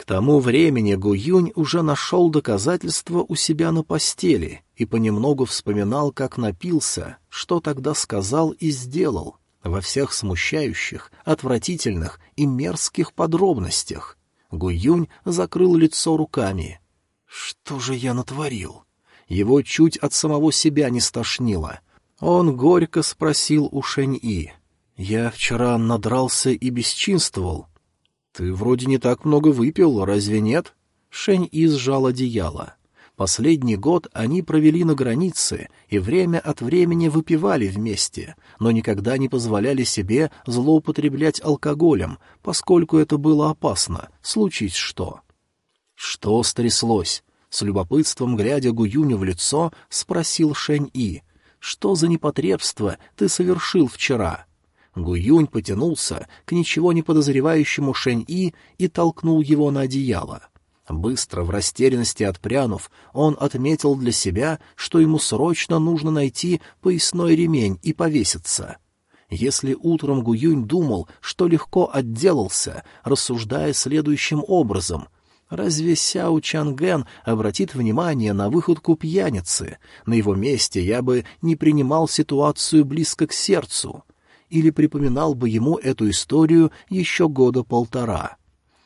К тому времени Гуюнь уже нашел доказательства у себя на постели и понемногу вспоминал, как напился, что тогда сказал и сделал. во всех смущающих, отвратительных и мерзких подробностях. Гуюнь закрыл лицо руками. «Что же я натворил?» Его чуть от самого себя не стошнило. Он горько спросил у Шэнь-И. «Я вчера надрался и бесчинствовал». «Ты вроде не так много выпил, разве нет?» Шэнь-И сжал одеяло. Последний год они провели на границе и время от времени выпивали вместе, но никогда не позволяли себе злоупотреблять алкоголем, поскольку это было опасно, случись что. Что стряслось? С любопытством, глядя Гуюню в лицо, спросил Шэнь-И. «Что за непотребство ты совершил вчера?» Гуюнь потянулся к ничего не подозревающему Шэнь-И и толкнул его на одеяло. Быстро, в растерянности отпрянув, он отметил для себя, что ему срочно нужно найти поясной ремень и повеситься. Если утром Гуюнь думал, что легко отделался, рассуждая следующим образом — Разве Сяо Чанген обратит внимание на выходку пьяницы? На его месте я бы не принимал ситуацию близко к сердцу. Или припоминал бы ему эту историю еще года полтора.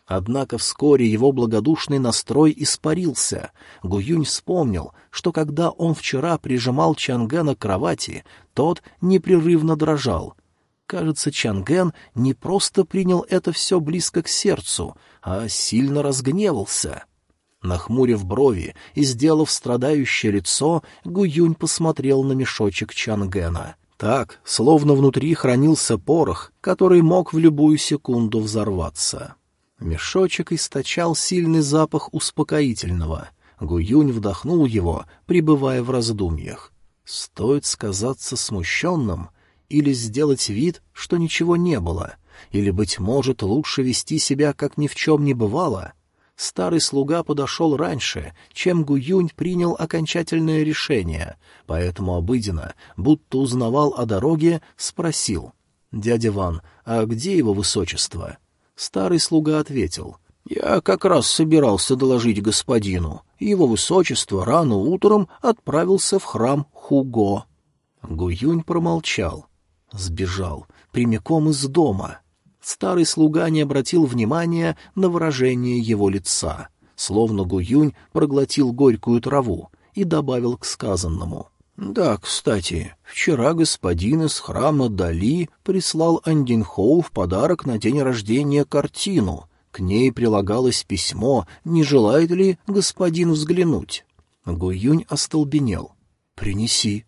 Однако вскоре его благодушный настрой испарился. Гуюнь вспомнил, что когда он вчера прижимал Чангена к кровати, тот непрерывно дрожал. Кажется, Чанген не просто принял это все близко к сердцу, а сильно разгневался. Нахмурив брови и сделав страдающее лицо, Гуюнь посмотрел на мешочек Чангена. Так, словно внутри хранился порох, который мог в любую секунду взорваться. Мешочек источал сильный запах успокоительного. Гуюнь вдохнул его, пребывая в раздумьях. Стоит сказаться смущенным или сделать вид, что ничего не было, или, быть может, лучше вести себя, как ни в чем не бывало. Старый слуга подошел раньше, чем Гуюнь принял окончательное решение, поэтому обыденно, будто узнавал о дороге, спросил. «Дядя Ван, а где его высочество?» Старый слуга ответил. «Я как раз собирался доложить господину. Его высочество рано утром отправился в храм Хуго». Гуюнь промолчал. Сбежал прямиком из дома. Старый слуга не обратил внимания на выражение его лица, словно Гуюнь проглотил горькую траву и добавил к сказанному. «Да, кстати, вчера господин из храма Дали прислал Андинхоу в подарок на день рождения картину. К ней прилагалось письмо, не желает ли господин взглянуть?» Гуюнь остолбенел. «Принеси»,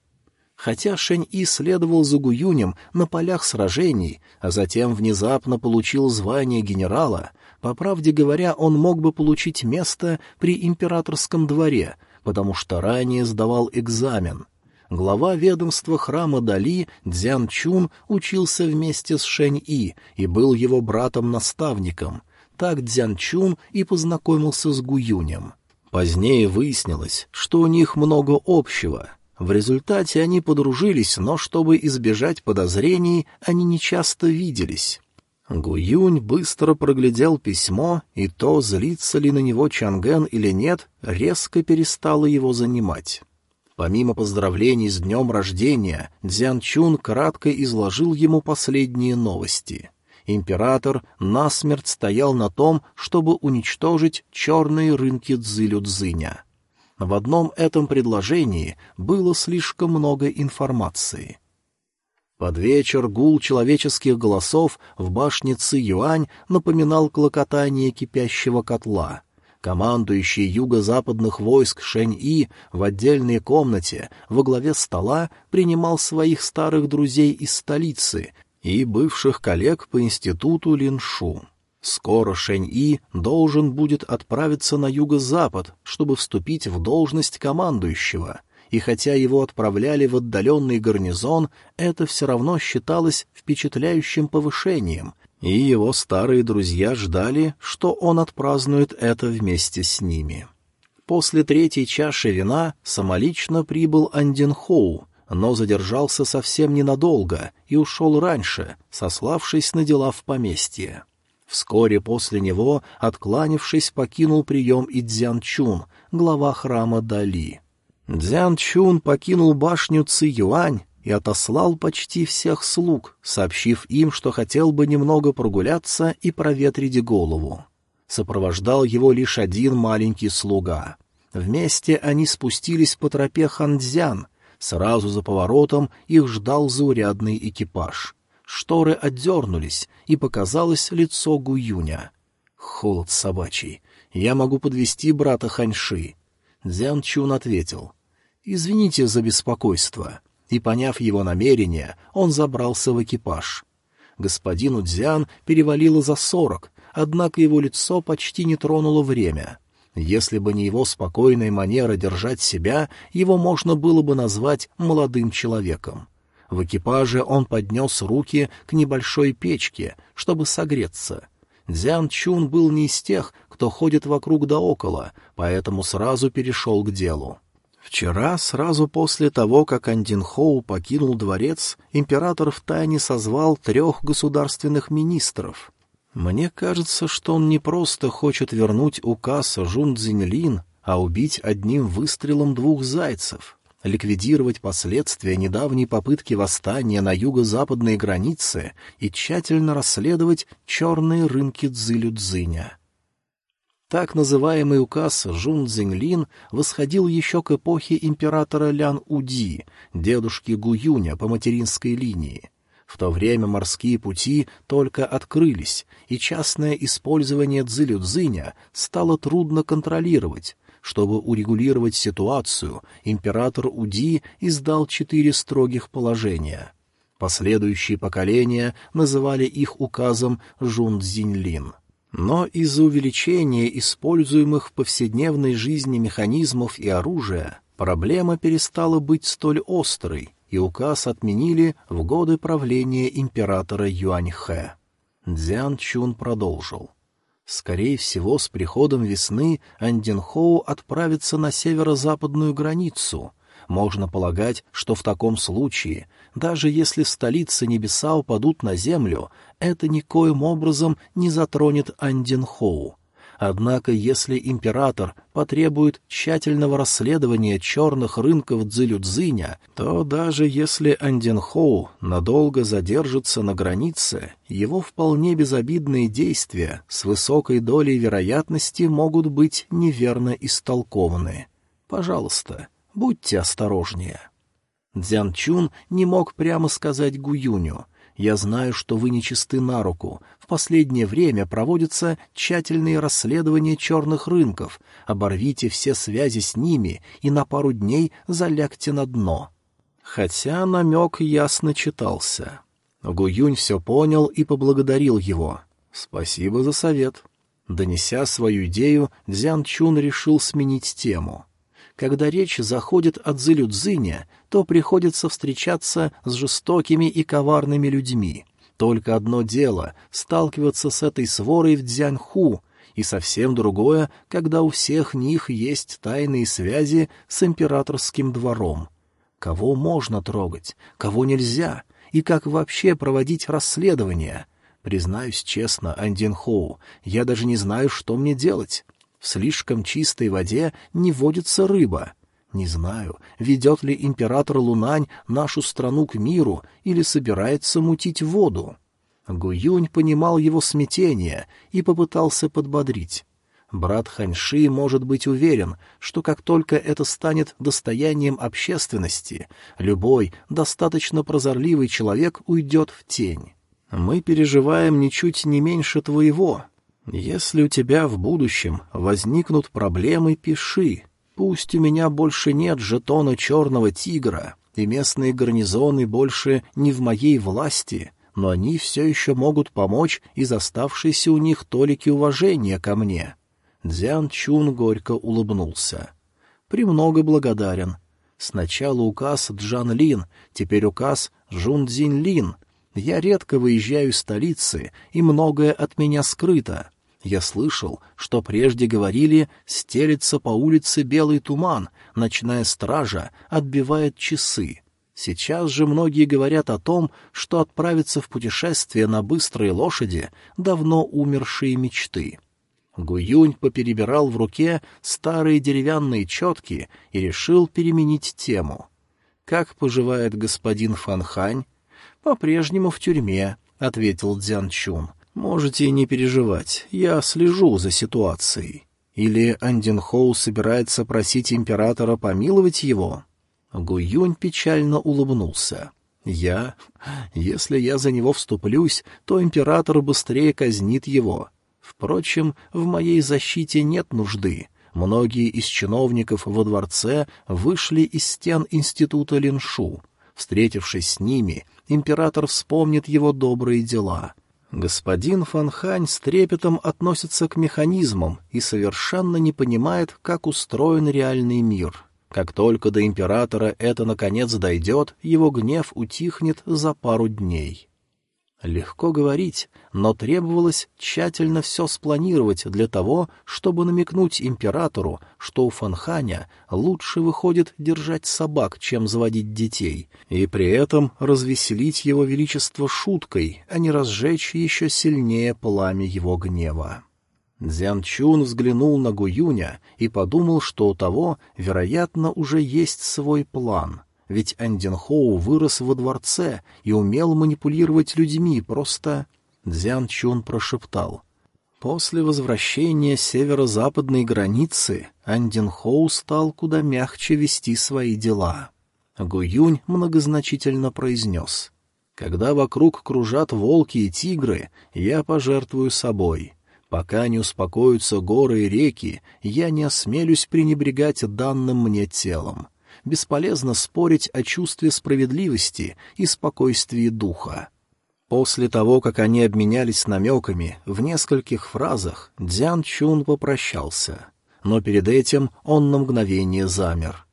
Хотя Шэнь-И следовал за Гуюнем на полях сражений, а затем внезапно получил звание генерала, по правде говоря, он мог бы получить место при императорском дворе, потому что ранее сдавал экзамен. Глава ведомства храма Дали Дзян Чун учился вместе с Шэнь-И и был его братом-наставником. Так Дзян Чун и познакомился с Гуюнем. Позднее выяснилось, что у них много общего — в результате они подружились, но чтобы избежать подозрений, они нечасто виделись. Гуюнь быстро проглядел письмо, и то, злится ли на него Чанген или нет, резко перестало его занимать. Помимо поздравлений с днем рождения, Дзян Чун кратко изложил ему последние новости. Император насмерть стоял на том, чтобы уничтожить черные рынки Цзилю-Цзиня. В одном этом предложении было слишком много информации. Под вечер гул человеческих голосов в башне Ци-Юань напоминал клокотание кипящего котла. Командующий юго-западных войск Шэнь-И в отдельной комнате во главе стола принимал своих старых друзей из столицы и бывших коллег по институту Линшу. Скоро Шэнь-И должен будет отправиться на юго-запад, чтобы вступить в должность командующего, и хотя его отправляли в отдаленный гарнизон, это все равно считалось впечатляющим повышением, и его старые друзья ждали, что он отпразднует это вместе с ними. После третьей чаши вина самолично прибыл Андин Хоу, но задержался совсем ненадолго и ушел раньше, сославшись на дела в поместье. Вскоре после него, откланившись, покинул прием и Дзян Чун, глава храма Дали. Дзян Чун покинул башню Ци Юань и отослал почти всех слуг, сообщив им, что хотел бы немного прогуляться и проветрить голову. Сопровождал его лишь один маленький слуга. Вместе они спустились по тропе Ханзян. Сразу за поворотом их ждал заурядный экипаж. Шторы отдернулись, и показалось лицо Гуюня. Холод собачий. Я могу подвести брата Ханьши. Дзян Чун ответил. «Извините за беспокойство». И, поняв его намерение, он забрался в экипаж. Господину Дзян перевалило за сорок, однако его лицо почти не тронуло время. Если бы не его спокойная манера держать себя, его можно было бы назвать молодым человеком. В экипаже он поднес руки к небольшой печке, чтобы согреться. Дзян Чун был не из тех, кто ходит вокруг да около, поэтому сразу перешел к делу. Вчера, сразу после того, как Андин Хоу покинул дворец, император втайне созвал трех государственных министров. Мне кажется, что он не просто хочет вернуть указ Жун Цзиньлин, а убить одним выстрелом двух зайцев ликвидировать последствия недавней попытки восстания на юго-западной границе и тщательно расследовать черные рынки Цзилю-Цзиня. Так называемый указ Жун Цзиньлин восходил еще к эпохе императора Лян Уди, дедушки Гуюня по материнской линии. В то время морские пути только открылись, и частное использование Цзилю-Цзиня стало трудно контролировать, чтобы урегулировать ситуацию, император Уди издал четыре строгих положения. Последующие поколения называли их указом Жун-Дзиньлин. Но из-за увеличения используемых в повседневной жизни механизмов и оружия проблема перестала быть столь острой, и указ отменили в годы правления императора Юаньхэ. Дзян Чун продолжил. Скорее всего, с приходом весны Андинхоу отправится на северо-западную границу. Можно полагать, что в таком случае, даже если столицы небеса упадут на землю, это никоим образом не затронет Андинхоу. Однако, если император потребует тщательного расследования черных рынков Цзилюдзиня, то даже если Анденхоу надолго задержится на границе, его вполне безобидные действия с высокой долей вероятности могут быть неверно истолкованы. Пожалуйста, будьте осторожнее. Дзян Чун не мог прямо сказать Гуюню — я знаю, что вы нечисты на руку. В последнее время проводятся тщательные расследования черных рынков. Оборвите все связи с ними и на пару дней залягте на дно». Хотя намек ясно читался. Гуюнь все понял и поблагодарил его. «Спасибо за совет». Донеся свою идею, Дзян Чун решил сменить тему. Когда речь заходит о Цзилю-Цзине, то приходится встречаться с жестокими и коварными людьми. Только одно дело — сталкиваться с этой сворой в Дзяньху, и совсем другое, когда у всех них есть тайные связи с императорским двором. Кого можно трогать, кого нельзя, и как вообще проводить расследование? Признаюсь честно, Андин Хоу, я даже не знаю, что мне делать. В слишком чистой воде не водится рыба. Не знаю, ведет ли император Лунань нашу страну к миру или собирается мутить воду. Гуюнь понимал его смятение и попытался подбодрить. Брат Ханьши может быть уверен, что как только это станет достоянием общественности, любой достаточно прозорливый человек уйдет в тень. Мы переживаем ничуть не меньше твоего, если у тебя в будущем возникнут проблемы, пиши. Пусть у меня больше нет жетона черного тигра, и местные гарнизоны больше не в моей власти, но они все еще могут помочь из оставшейся у них толики уважения ко мне. Дзян Чун горько улыбнулся. «Премного благодарен. Сначала указ Джан Лин, теперь указ Жун Цзинь Лин. Я редко выезжаю из столицы, и многое от меня скрыто. Я слышал, что прежде говорили «стелится по улице белый туман, ночная стража отбивает часы». Сейчас же многие говорят о том, что отправиться в путешествие на быстрой лошади — давно умершие мечты. Гуюнь поперебирал в руке старые деревянные четки и решил переменить тему. Как поживает господин Фанхань? По-прежнему в тюрьме, ответил Дзян Чун. Можете не переживать, я слежу за ситуацией. Или Андин Хоу собирается просить императора помиловать его? Гуюнь печально улыбнулся. Я? Если я за него вступлюсь, то император быстрее казнит его. Впрочем, в моей защите нет нужды. Многие из чиновников во дворце вышли из стен института Линшу. Встретившись с ними, император вспомнит его добрые дела. Господин Фанхань с трепетом относится к механизмам и совершенно не понимает, как устроен реальный мир. Как только до императора это наконец дойдет, его гнев утихнет за пару дней. Легко говорить, но требовалось тщательно все спланировать для того, чтобы намекнуть императору, что у Фанханя лучше выходит держать собак, чем заводить детей, и при этом развеселить его величество шуткой, а не разжечь еще сильнее пламя его гнева. Дзян Чун взглянул на Гуюня и подумал, что у того, вероятно, уже есть свой план — ведь Андин Хоу вырос во дворце и умел манипулировать людьми, просто... Дзян Чун прошептал. После возвращения северо-западной границы Андин Хоу стал куда мягче вести свои дела. Гуюнь многозначительно произнес. «Когда вокруг кружат волки и тигры, я пожертвую собой». Пока не успокоятся горы и реки, я не осмелюсь пренебрегать данным мне телом бесполезно спорить о чувстве справедливости и спокойствии духа. После того, как они обменялись намеками в нескольких фразах, Дзян Чун попрощался. Но перед этим он на мгновение замер.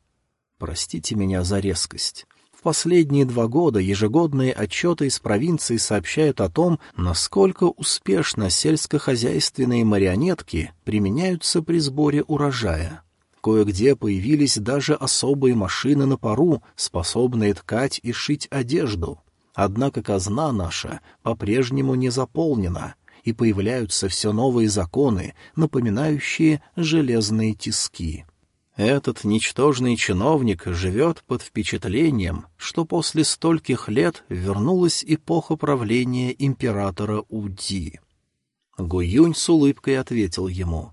«Простите меня за резкость. Последние два года ежегодные отчеты из провинции сообщают о том, насколько успешно сельскохозяйственные марионетки применяются при сборе урожая. Кое-где появились даже особые машины на пару, способные ткать и шить одежду. Однако казна наша по-прежнему не заполнена, и появляются все новые законы, напоминающие железные тиски. Этот ничтожный чиновник живет под впечатлением, что после стольких лет вернулась эпоха правления императора Уди. Гуюнь с улыбкой ответил ему —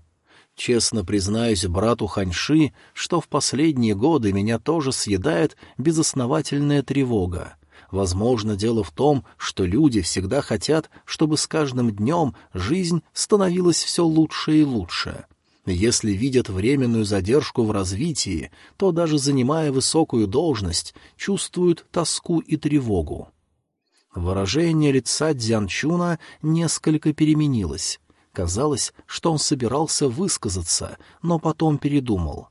Честно признаюсь брату Ханьши, что в последние годы меня тоже съедает безосновательная тревога. Возможно, дело в том, что люди всегда хотят, чтобы с каждым днем жизнь становилась все лучше и лучше. Если видят временную задержку в развитии, то даже занимая высокую должность, чувствуют тоску и тревогу. Выражение лица Дзянчуна несколько переменилось. Казалось, что он собирался высказаться, но потом передумал.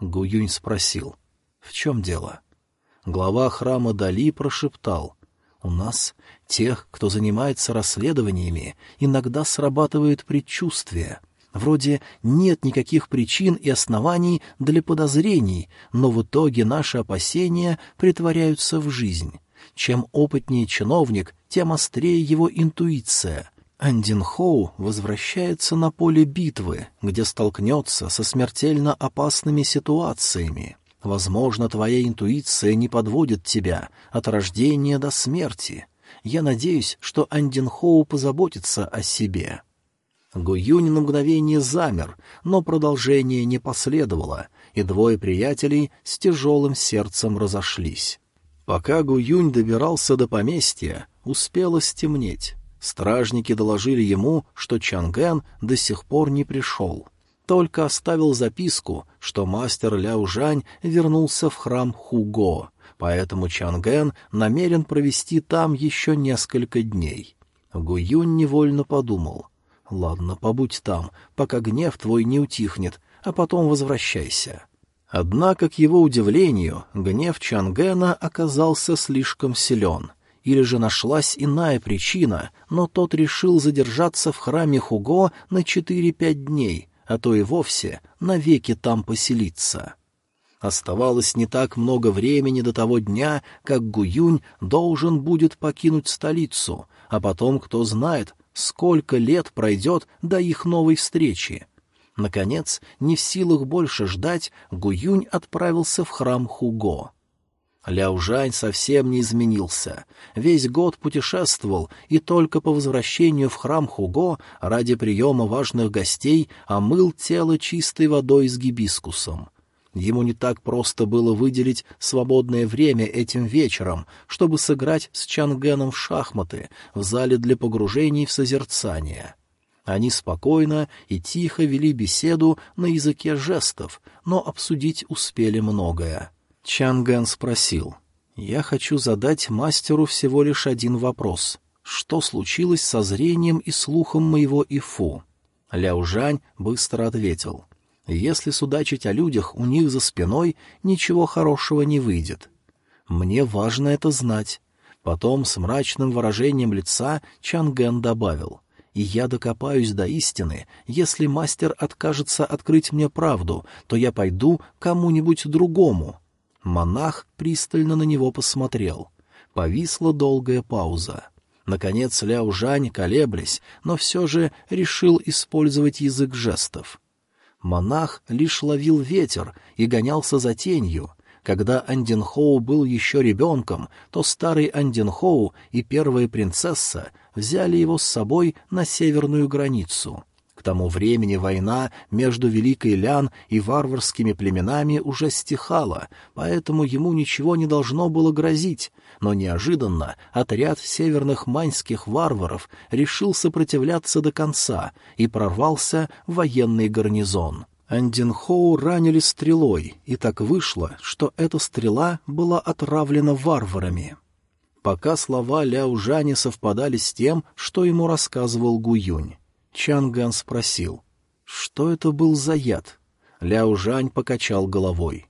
Гуюнь спросил, «В чем дело?» Глава храма Дали прошептал, «У нас, тех, кто занимается расследованиями, иногда срабатывает предчувствие. Вроде нет никаких причин и оснований для подозрений, но в итоге наши опасения притворяются в жизнь. Чем опытнее чиновник, тем острее его интуиция, Андин Хоу возвращается на поле битвы, где столкнется со смертельно опасными ситуациями. Возможно, твоя интуиция не подводит тебя от рождения до смерти. Я надеюсь, что Андин Хоу позаботится о себе». Гуюнь на мгновение замер, но продолжение не последовало, и двое приятелей с тяжелым сердцем разошлись. Пока Гуюнь добирался до поместья, успело стемнеть. Стражники доложили ему, что Чанген до сих пор не пришел. Только оставил записку, что мастер Ляо Жань вернулся в храм Хуго, поэтому Чанген намерен провести там еще несколько дней. Гуюнь невольно подумал. «Ладно, побудь там, пока гнев твой не утихнет, а потом возвращайся». Однако, к его удивлению, гнев Чангена оказался слишком силен — или же нашлась иная причина, но тот решил задержаться в храме Хуго на четыре-пять дней, а то и вовсе навеки там поселиться. Оставалось не так много времени до того дня, как Гуюнь должен будет покинуть столицу, а потом, кто знает, сколько лет пройдет до их новой встречи. Наконец, не в силах больше ждать, Гуюнь отправился в храм Хуго. Ляо Жань совсем не изменился. Весь год путешествовал, и только по возвращению в храм Хуго ради приема важных гостей омыл тело чистой водой с гибискусом. Ему не так просто было выделить свободное время этим вечером, чтобы сыграть с Чангеном в шахматы в зале для погружений в созерцание. Они спокойно и тихо вели беседу на языке жестов, но обсудить успели многое. Чангэн спросил. «Я хочу задать мастеру всего лишь один вопрос. Что случилось со зрением и слухом моего Ифу?» Ляо Жань быстро ответил. «Если судачить о людях у них за спиной, ничего хорошего не выйдет. Мне важно это знать». Потом с мрачным выражением лица Чангэн добавил. «И я докопаюсь до истины. Если мастер откажется открыть мне правду, то я пойду кому-нибудь другому». Монах пристально на него посмотрел. Повисла долгая пауза. Наконец Ляо Жань, колеблясь, но все же решил использовать язык жестов. Монах лишь ловил ветер и гонялся за тенью. Когда Андинхоу был еще ребенком, то старый Андинхоу и первая принцесса взяли его с собой на северную границу тому времени война между Великой Лян и варварскими племенами уже стихала, поэтому ему ничего не должно было грозить, но неожиданно отряд северных маньских варваров решил сопротивляться до конца и прорвался в военный гарнизон. Андинхоу ранили стрелой, и так вышло, что эта стрела была отравлена варварами. Пока слова Ляо Жани совпадали с тем, что ему рассказывал Гуюнь. Чанган спросил, что это был за яд? Ляо Жань покачал головой.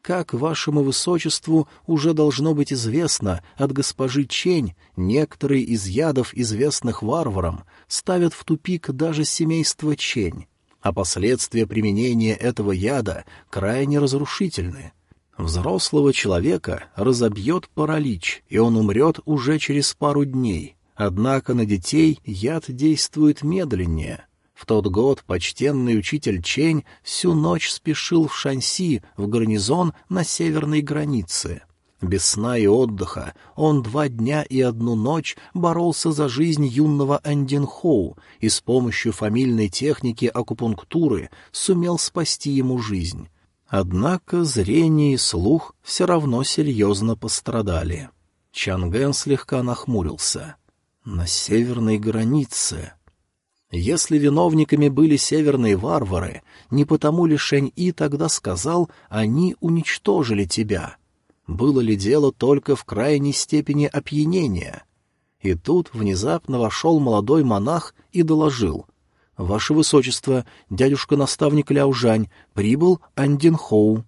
Как вашему высочеству уже должно быть известно от госпожи Чень, некоторые из ядов, известных варварам, ставят в тупик даже семейство Чень, а последствия применения этого яда крайне разрушительны. Взрослого человека разобьет паралич, и он умрет уже через пару дней — Однако на детей яд действует медленнее. В тот год почтенный учитель Чень всю ночь спешил в Шанси, в гарнизон на северной границе. Без сна и отдыха он два дня и одну ночь боролся за жизнь юного Андинхоу и с помощью фамильной техники акупунктуры сумел спасти ему жизнь. Однако зрение и слух все равно серьезно пострадали. Чанген слегка нахмурился. На северной границе. Если виновниками были северные варвары, не потому ли Шэнь-И тогда сказал «они уничтожили тебя»? Было ли дело только в крайней степени опьянения? И тут внезапно вошел молодой монах и доложил. «Ваше Высочество, дядюшка-наставник Ляужань, прибыл Андин Хоу».